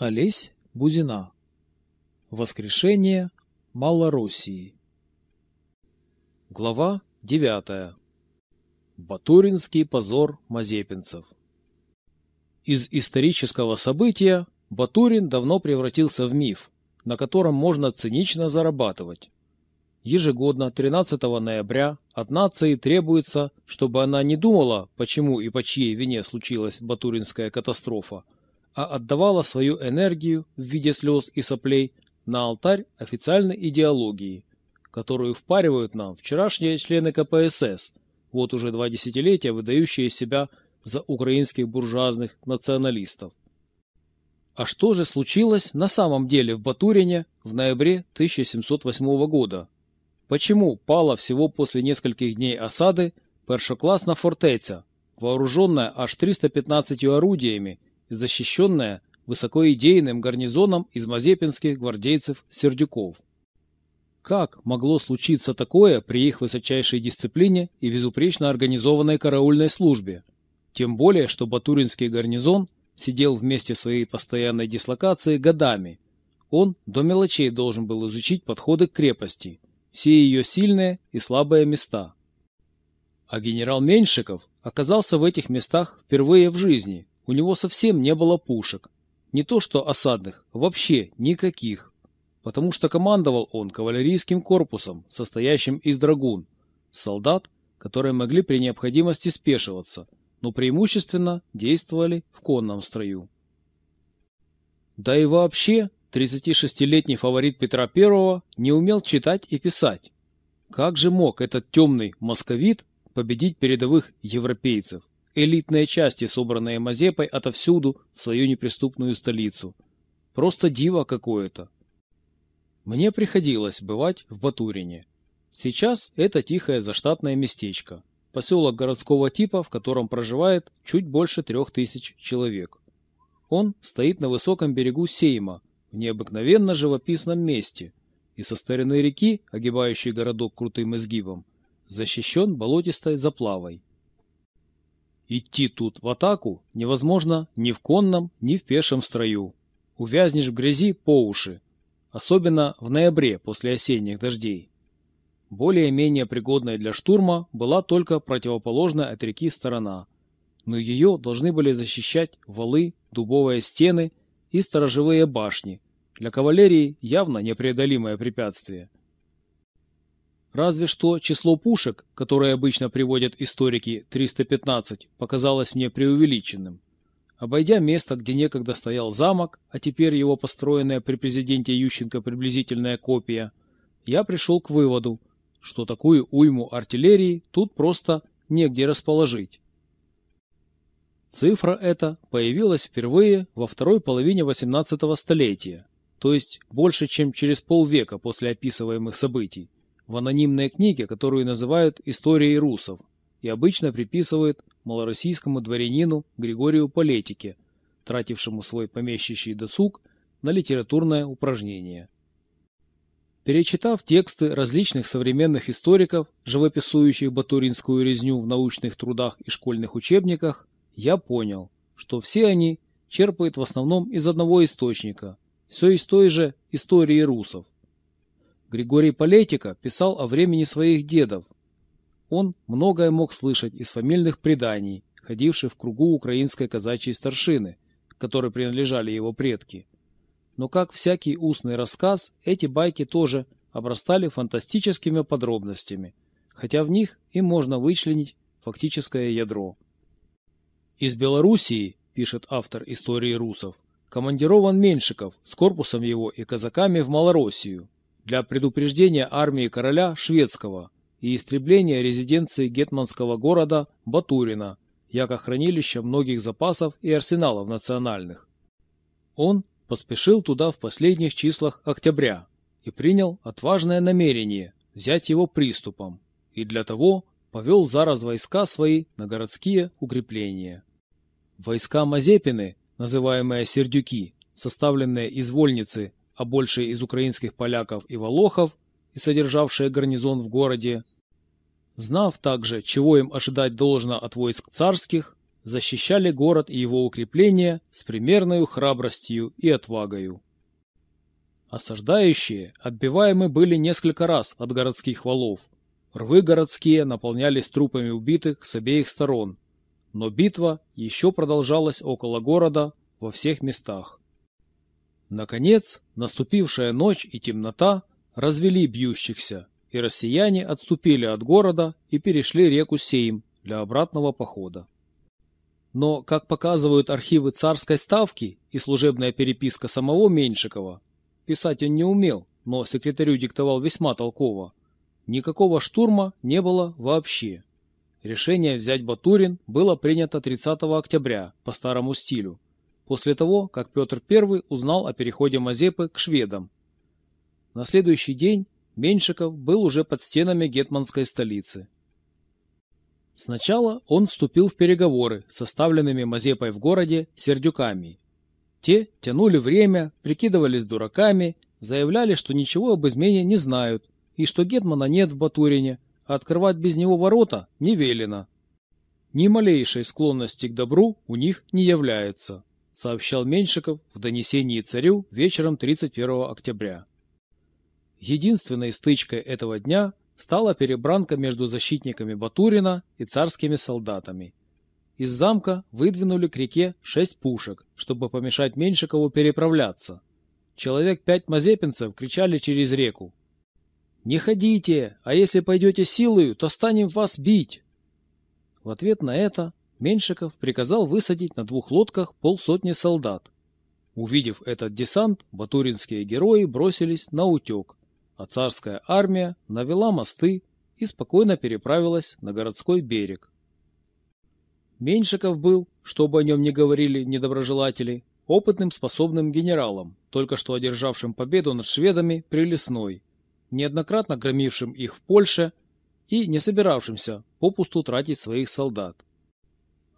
Олесь Бузина. Воскрешение Малороссии. Глава 9. Батуринский позор мазепинцев. Из исторического события Батурин давно превратился в миф, на котором можно цинично зарабатывать. Ежегодно 13 ноября от нации требуется, чтобы она не думала, почему и по чьей вине случилась Батуринская катастрофа, а отдавала свою энергию в виде слез и соплей на алтарь официальной идеологии, которую впаривают нам вчерашние члены КПСС, вот уже два десятилетия выдающие себя за украинских буржуазных националистов. А что же случилось на самом деле в Батурине в ноябре 1708 года? Почему пала всего после нескольких дней осады першоклассна фортеця, вооруженная аж 315 орудиями защищенная высокоидейным гарнизоном из мазепинских гвардейцев-сердюков? Как могло случиться такое при их высочайшей дисциплине и безупречно организованной караульной службе? Тем более, что Батуринский гарнизон сидел вместе своей постоянной дислокации годами. Он до мелочей должен был изучить подходы к крепости – все ее сильные и слабые места. А генерал Меньшиков оказался в этих местах впервые в жизни. У него совсем не было пушек. Не то что осадных, вообще никаких. Потому что командовал он кавалерийским корпусом, состоящим из драгун, солдат, которые могли при необходимости спешиваться, но преимущественно действовали в конном строю. Да и вообще 36-летний фаворит Петра I не умел читать и писать. Как же мог этот темный московит победить передовых европейцев, элитные части, собранные Мазепой отовсюду в свою неприступную столицу? Просто диво какое-то. Мне приходилось бывать в Батурине. Сейчас это тихое заштатное местечко, поселок городского типа, в котором проживает чуть больше трех тысяч человек. Он стоит на высоком берегу Сейма, в необыкновенно живописном месте, и со стороны реки, огибающей городок крутым изгибом, защищен болотистой заплавой. Идти тут в атаку невозможно ни в конном, ни в пешем строю. Увязнешь в грязи по уши, особенно в ноябре после осенних дождей. Более-менее пригодной для штурма была только противоположная от реки сторона, но ее должны были защищать валы, дубовые стены и сторожевые башни, для кавалерии явно непреодолимое препятствие. Разве что число пушек, которые обычно приводят историки 315, показалось мне преувеличенным. Обойдя место, где некогда стоял замок, а теперь его построенная при президенте Ющенко приблизительная копия, я пришел к выводу, что такую уйму артиллерии тут просто негде расположить. Цифра эта появилась впервые во второй половине XVIII столетия, то есть больше, чем через полвека после описываемых событий, в анонимной книге, которую называют «Историей русов» и обычно приписывают малороссийскому дворянину Григорию Полетике, тратившему свой помещичий досуг на литературное упражнение. Перечитав тексты различных современных историков, живописующих батуринскую резню в научных трудах и школьных учебниках, я понял, что все они черпают в основном из одного источника, все из той же истории русов. Григорий Полетика писал о времени своих дедов. Он многое мог слышать из фамильных преданий, ходивших в кругу украинской казачьей старшины, которой принадлежали его предки. Но как всякий устный рассказ, эти байки тоже обрастали фантастическими подробностями, хотя в них и можно вычленить фактическое ядро. Из Белоруссии, пишет автор истории русов, командирован Меньшиков с корпусом его и казаками в Малороссию для предупреждения армии короля шведского и истребления резиденции гетманского города Батурина, яко хранилища многих запасов и арсеналов национальных. Он поспешил туда в последних числах октября и принял отважное намерение взять его приступом, и для того повел зараз войска свои на городские укрепления. Войска Мазепины, называемые сердюки, составленные из вольницы, а больше из украинских поляков и волохов, и содержавшие гарнизон в городе, знав также, чего им ожидать должно от войск царских, защищали город и его укрепления с примерной храбростью и отвагою. Осаждающие отбиваемы были несколько раз от городских валов. Рвы городские наполнялись трупами убитых с обеих сторон, но битва еще продолжалась около города во всех местах. Наконец, наступившая ночь и темнота развели бьющихся, и россияне отступили от города и перешли реку Сейм для обратного похода. Но, как показывают архивы царской ставки и служебная переписка самого Меньшикова, писать он не умел, но секретарю диктовал весьма толково, никакого штурма не было вообще. Решение взять Батурин было принято 30 октября по старому стилю, после того, как Петр I узнал о переходе Мазепы к шведам. На следующий день Меньшиков был уже под стенами гетманской столицы. Сначала он вступил в переговоры составленными Мазепой в городе сердюками. Те тянули время, прикидывались дураками, заявляли, что ничего об измене не знают и что Гетмана нет в Батурине, а открывать без него ворота не велено. Ни малейшей склонности к добру у них не является, сообщал Меньшиков в донесении царю вечером 31 октября. Единственной стычкой этого дня стала перебранка между защитниками Батурина и царскими солдатами. Из замка выдвинули к реке шесть пушек, чтобы помешать Меньшикову переправляться. Человек пять мазепинцев кричали через реку. «Не ходите, а если пойдете силою, то станем вас бить!» В ответ на это Меньшиков приказал высадить на двух лодках полсотни солдат. Увидев этот десант, батуринские герои бросились на утек, а царская армия навела мосты и спокойно переправилась на городской берег. Меньшиков был, что бы о нем ни говорили недоброжелатели, опытным способным генералом, только что одержавшим победу над шведами при Лесной, неоднократно громившим их в Польше и не собиравшимся попусту тратить своих солдат.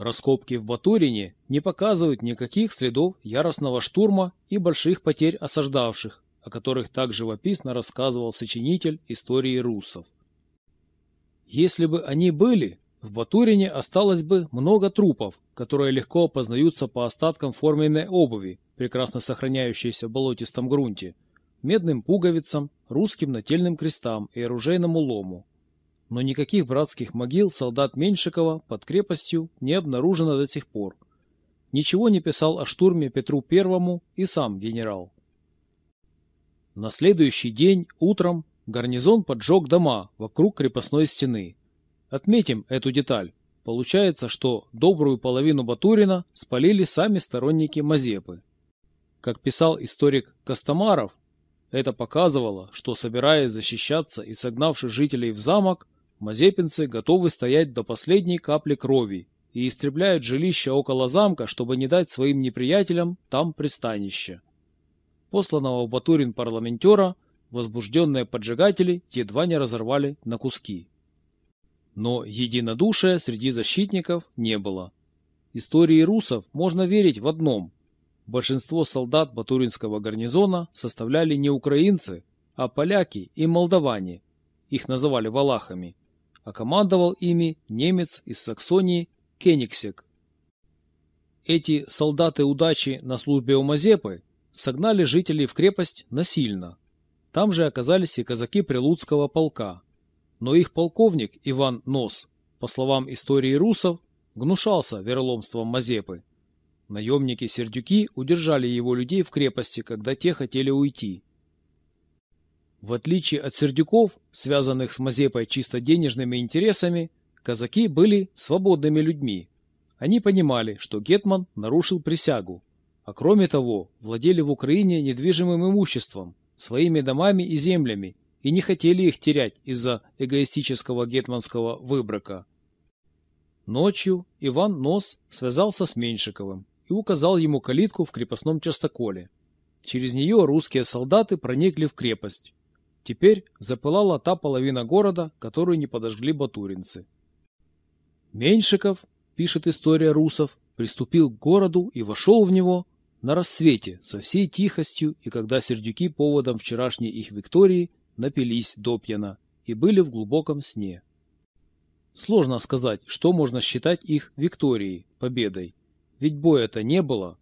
Раскопки в Батурине не показывают никаких следов яростного штурма и больших потерь осаждавших, о которых так живописно рассказывал сочинитель истории русов. Если бы они были, в Батурине осталось бы много трупов, которые легко опознаются по остаткам форменной обуви, прекрасно сохраняющейся в болотистом грунте, медным пуговицам, русским нательным крестам и оружейному лому. Но никаких братских могил солдат Меньшикова под крепостью не обнаружено до сих пор. Ничего не писал о штурме Петру Первому и сам генерал. На следующий день утром гарнизон поджег дома вокруг крепостной стены. Отметим эту деталь. Получается, что добрую половину Батурина спалили сами сторонники Мазепы. Как писал историк Костомаров, это показывало, что, собираясь защищаться и согнавши жителей в замок, мазепинцы готовы стоять до последней капли крови и истребляют жилища около замка, чтобы не дать своим неприятелям там пристанище посланного в Батурин парламентера, возбужденные поджигатели едва не разорвали на куски. Но единодушия среди защитников не было. Истории русов можно верить в одном. Большинство солдат Батуринского гарнизона составляли не украинцы, а поляки и молдаване, их называли валахами, а командовал ими немец из Саксонии Кенигсек. Эти солдаты удачи на службе у Мазепы согнали жителей в крепость насильно. Там же оказались и казаки Прилуцкого полка. Но их полковник Иван Нос, по словам истории русов, гнушался вероломством Мазепы. Наемники-сердюки удержали его людей в крепости, когда те хотели уйти. В отличие от сердюков, связанных с Мазепой чисто денежными интересами, казаки были свободными людьми. Они понимали, что Гетман нарушил присягу, а кроме того владели в Украине недвижимым имуществом, своими домами и землями, и не хотели их терять из-за эгоистического гетманского выброка. Ночью Иван Нос связался с Меньшиковым и указал ему калитку в крепостном частоколе. Через нее русские солдаты проникли в крепость. Теперь запылала та половина города, которую не подожгли батуринцы. Меньшиков, пишет история русов, приступил к городу и вошел в него, на рассвете, со всей тихостью, и когда сердюки поводом вчерашней их виктории напились допьяна и были в глубоком сне. Сложно сказать, что можно считать их викторией, победой. Ведь боя это не было.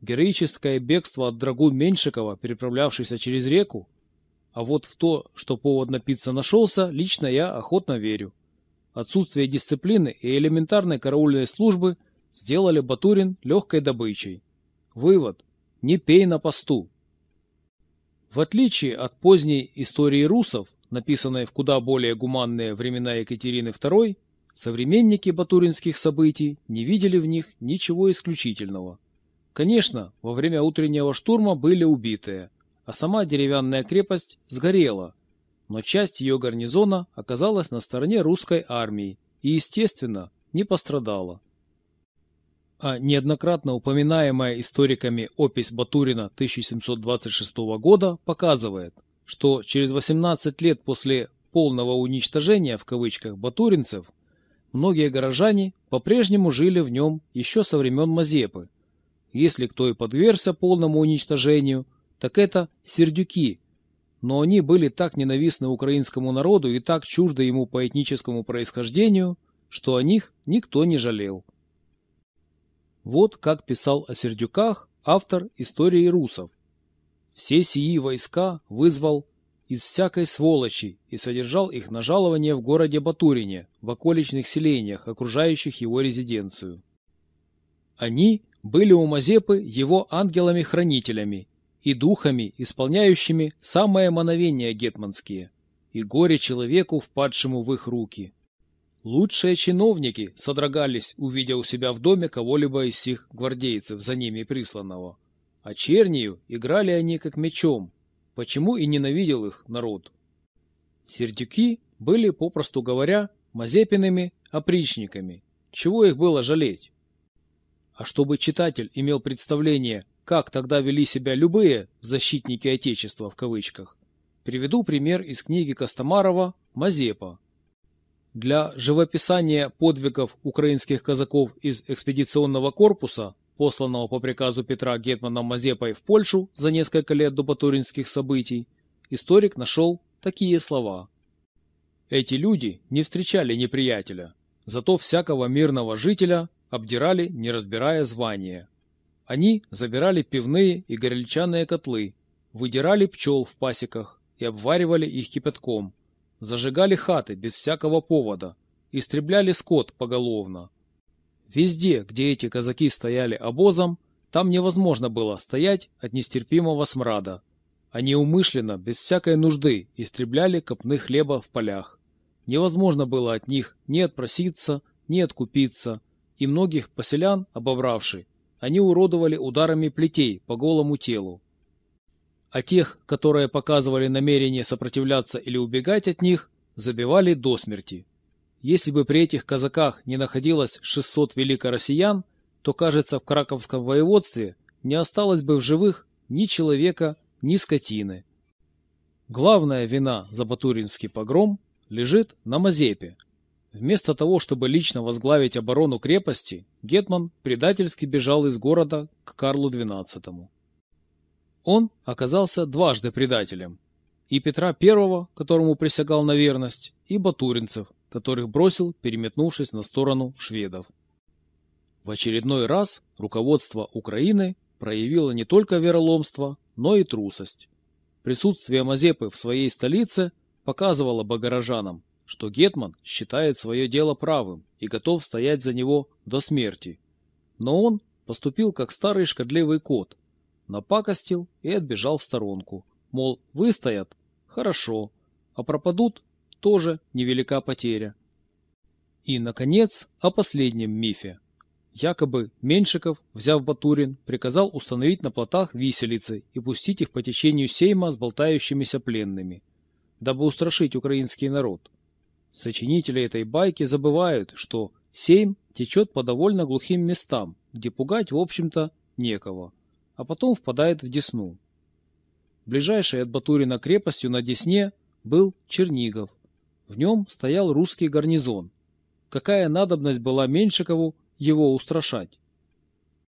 Героическое бегство от драгун Меньшикова, переправлявшийся через реку. А вот в то, что повод напиться нашелся, лично я охотно верю. Отсутствие дисциплины и элементарной караульной службы сделали Батурин легкой добычей. Вывод. Не пей на посту. В отличие от поздней истории русов, написанной в куда более гуманные времена Екатерины II, современники батуринских событий не видели в них ничего исключительного. Конечно, во время утреннего штурма были убитые, а сама деревянная крепость сгорела, но часть ее гарнизона оказалась на стороне русской армии и, естественно, не пострадала а неоднократно упоминаемая историками опись Батурина 1726 года показывает, что через 18 лет после полного уничтожения в кавычках батуринцев многие горожане по-прежнему жили в нем еще со времен Мазепы. Если кто и подвергся полному уничтожению, так это сердюки, но они были так ненавистны украинскому народу и так чужды ему по этническому происхождению, что о них никто не жалел. Вот как писал о Сердюках автор истории русов. Все сии войска вызвал из всякой сволочи и содержал их на жалование в городе Батурине, в околичных селениях, окружающих его резиденцию. Они были у Мазепы его ангелами-хранителями и духами, исполняющими самые мановения гетманские, и горе человеку, впадшему в их руки. Лучшие чиновники содрогались, увидя у себя в доме кого-либо из сих гвардейцев, за ними присланного. А чернию играли они как мечом, почему и ненавидел их народ. Сердюки были, попросту говоря, мазепиными опричниками. Чего их было жалеть? А чтобы читатель имел представление, как тогда вели себя любые «защитники Отечества» в кавычках, приведу пример из книги Костомарова «Мазепа», для живописания подвигов украинских казаков из экспедиционного корпуса, посланного по приказу Петра Гетманом Мазепой в Польшу за несколько лет до батуринских событий, историк нашел такие слова. Эти люди не встречали неприятеля, зато всякого мирного жителя обдирали, не разбирая звания. Они забирали пивные и горельчаные котлы, выдирали пчел в пасеках и обваривали их кипятком – Зажигали хаты без всякого повода, истребляли скот поголовно. Везде, где эти казаки стояли обозом, там невозможно было стоять от нестерпимого смрада. Они умышленно, без всякой нужды, истребляли копны хлеба в полях. Невозможно было от них ни отпроситься, ни откупиться, и многих поселян, обобравши, они уродовали ударами плетей по голому телу а тех, которые показывали намерение сопротивляться или убегать от них, забивали до смерти. Если бы при этих казаках не находилось 600 великороссиян, то, кажется, в Краковском воеводстве не осталось бы в живых ни человека, ни скотины. Главная вина за Батуринский погром лежит на Мазепе. Вместо того, чтобы лично возглавить оборону крепости, Гетман предательски бежал из города к Карлу XII. Он оказался дважды предателем. И Петра I, которому присягал на верность, и батуринцев, которых бросил, переметнувшись на сторону шведов. В очередной раз руководство Украины проявило не только вероломство, но и трусость. Присутствие Мазепы в своей столице показывало богорожанам, что Гетман считает свое дело правым и готов стоять за него до смерти. Но он поступил как старый шкодливый кот, напакостил и отбежал в сторонку. Мол, выстоят? Хорошо. А пропадут? Тоже невелика потеря. И, наконец, о последнем мифе. Якобы Меньшиков, взяв Батурин, приказал установить на плотах виселицы и пустить их по течению сейма с болтающимися пленными, дабы устрашить украинский народ. Сочинители этой байки забывают, что сейм течет по довольно глухим местам, где пугать, в общем-то, некого а потом впадает в Десну. Ближайшей от Батурина крепостью на Десне был Чернигов. В нем стоял русский гарнизон. Какая надобность была Меньшикову его устрашать?